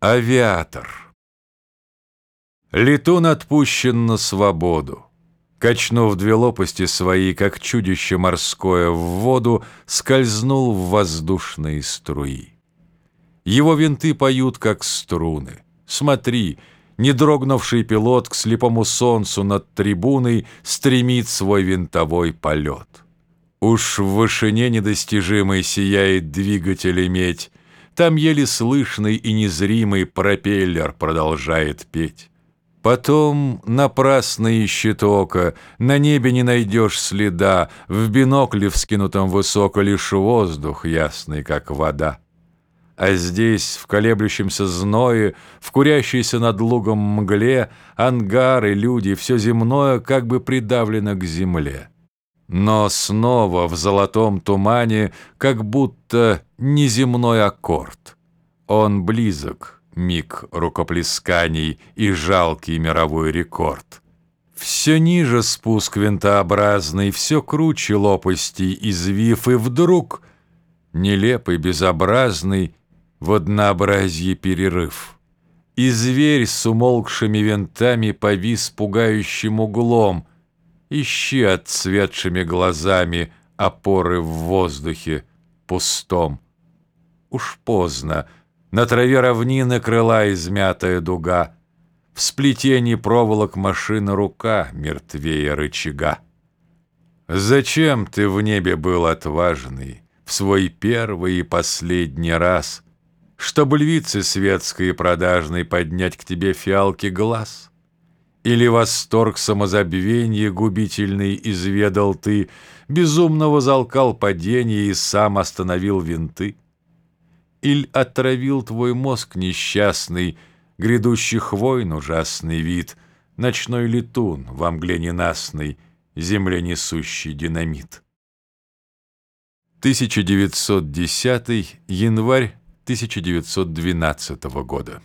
Авиатор Летун отпущен на свободу. Качнув две лопасти свои, как чудище морское в воду, скользнул в воздушные струи. Его винты поют, как струны. Смотри, не дрогнувший пилот к слепому солнцу над трибуной стремит свой винтовой полет. Уж в вышине недостижимой сияет двигатель медь, там еле слышный и незримый пропеллер продолжает петь. Потом напрасно ищет око, на небе не найдешь следа, В бинокле вскинутом высоко лишь воздух ясный, как вода. А здесь, в колеблющемся зное, в курящейся над лугом мгле, Ангары, люди, все земное как бы придавлено к земле. Но снова в золотом тумане как будто неземной аккорд. Он близок, миг рукоплесканий и жалкий мировой рекорд. Все ниже спуск винтообразный, все круче лопастей извив, и вдруг нелепый, безобразный в однообразье перерыв. И зверь с умолкшими винтами повис пугающим углом — Ищи отцветшими глазами опоры в воздухе пустом. Уж поздно, на траве равнины крыла измятая дуга, В сплетении проволок машины рука мертвее рычага. Зачем ты в небе был отважный В свой первый и последний раз, Чтобы львицы светской и продажной Поднять к тебе фиалки глаз? Или восторг самозабвения губительный изведал ты, Безумно возалкал падение и сам остановил винты? Иль отравил твой мозг несчастный, Грядущих войн ужасный вид, Ночной летун во мгле ненастной, Земле несущий динамит? 1910 январь 1912 года